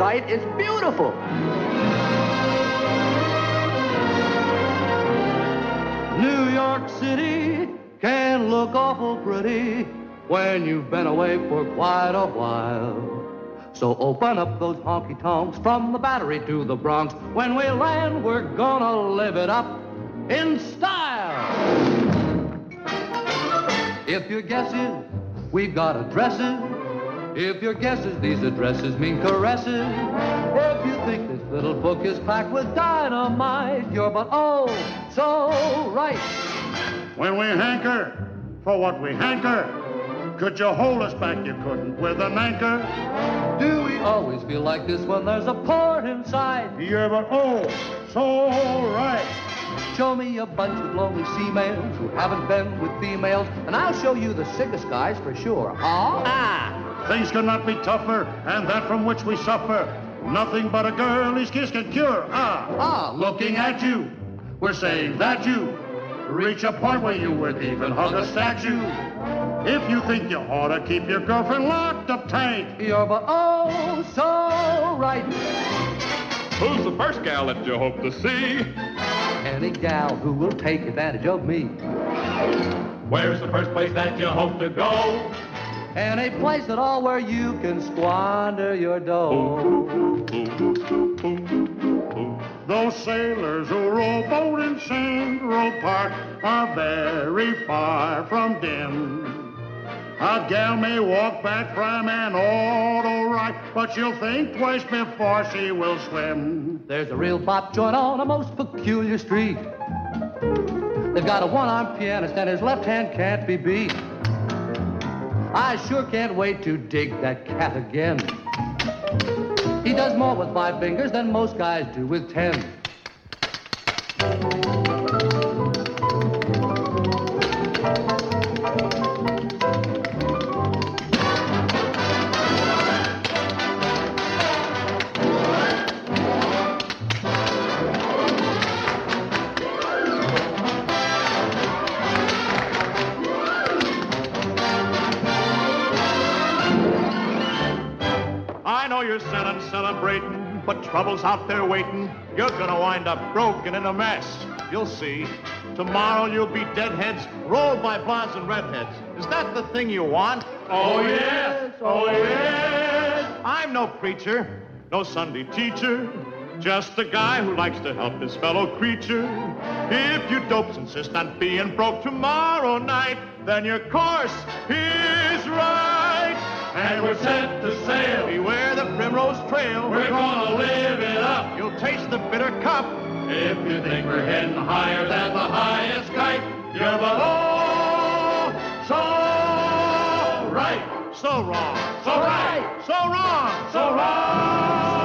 It's beautiful. New York City can look awful pretty when you've been away for quite a while. So open up those honky tonks from the Battery to the Bronx. When we land, we're gonna live it up in style. If your guess is we've got addresses, if your guesses, these addresses mean caresses, if you think this little book is packed with dynamite, you're but oh so right. When we hanker for what we hanker, could you hold us back? You couldn't with an anchor. Do we always feel like this when there's a port inside? Yeah, but oh, so right. Show me a bunch of lonely sea males who haven't been with females, and I'll show you the sickest guys for sure. Huh? Ah! Things cannot be tougher, and that from which we suffer. Nothing but a girlie's kiss can cure. Ah! Ah, Looking at you, we're saying that you reach a point where you would even hug a statue. If you think you ought to keep your girlfriend locked up tight, You're but oh so right. Who's the first gal that you hope to see? Any gal who will take advantage of me. Where's the first place that you hope to go? Any place at all where you can squander your dough. those sailors who row boat in Central Park are very far from dim. A gal may walk back from an auto right, but she'll think twice before she will swim. There's a real bop joint on a most peculiar street. They've got a one-armed pianist and his left hand can't be beat. I sure can't wait to dig that cat again. He does more with five fingers than most guys do with ten. You're selling, celebrating, but trouble's out there waiting. You're gonna wind up broken in a mess. You'll see. Tomorrow you'll be deadheads rolled by blondes and redheads. Is that the thing you want? Oh, yes. Oh, yes. I'm no preacher, no Sunday teacher, just a guy who likes to help his fellow creature. If you dopes insist on being broke tomorrow night, then your course is right. And we're set to sail. Beware primrose trail. We're gonna live it up. You'll taste the bitter cup. If you think we're heading higher than the highest kite, you're oh, so right. So wrong. So right. So wrong. So right.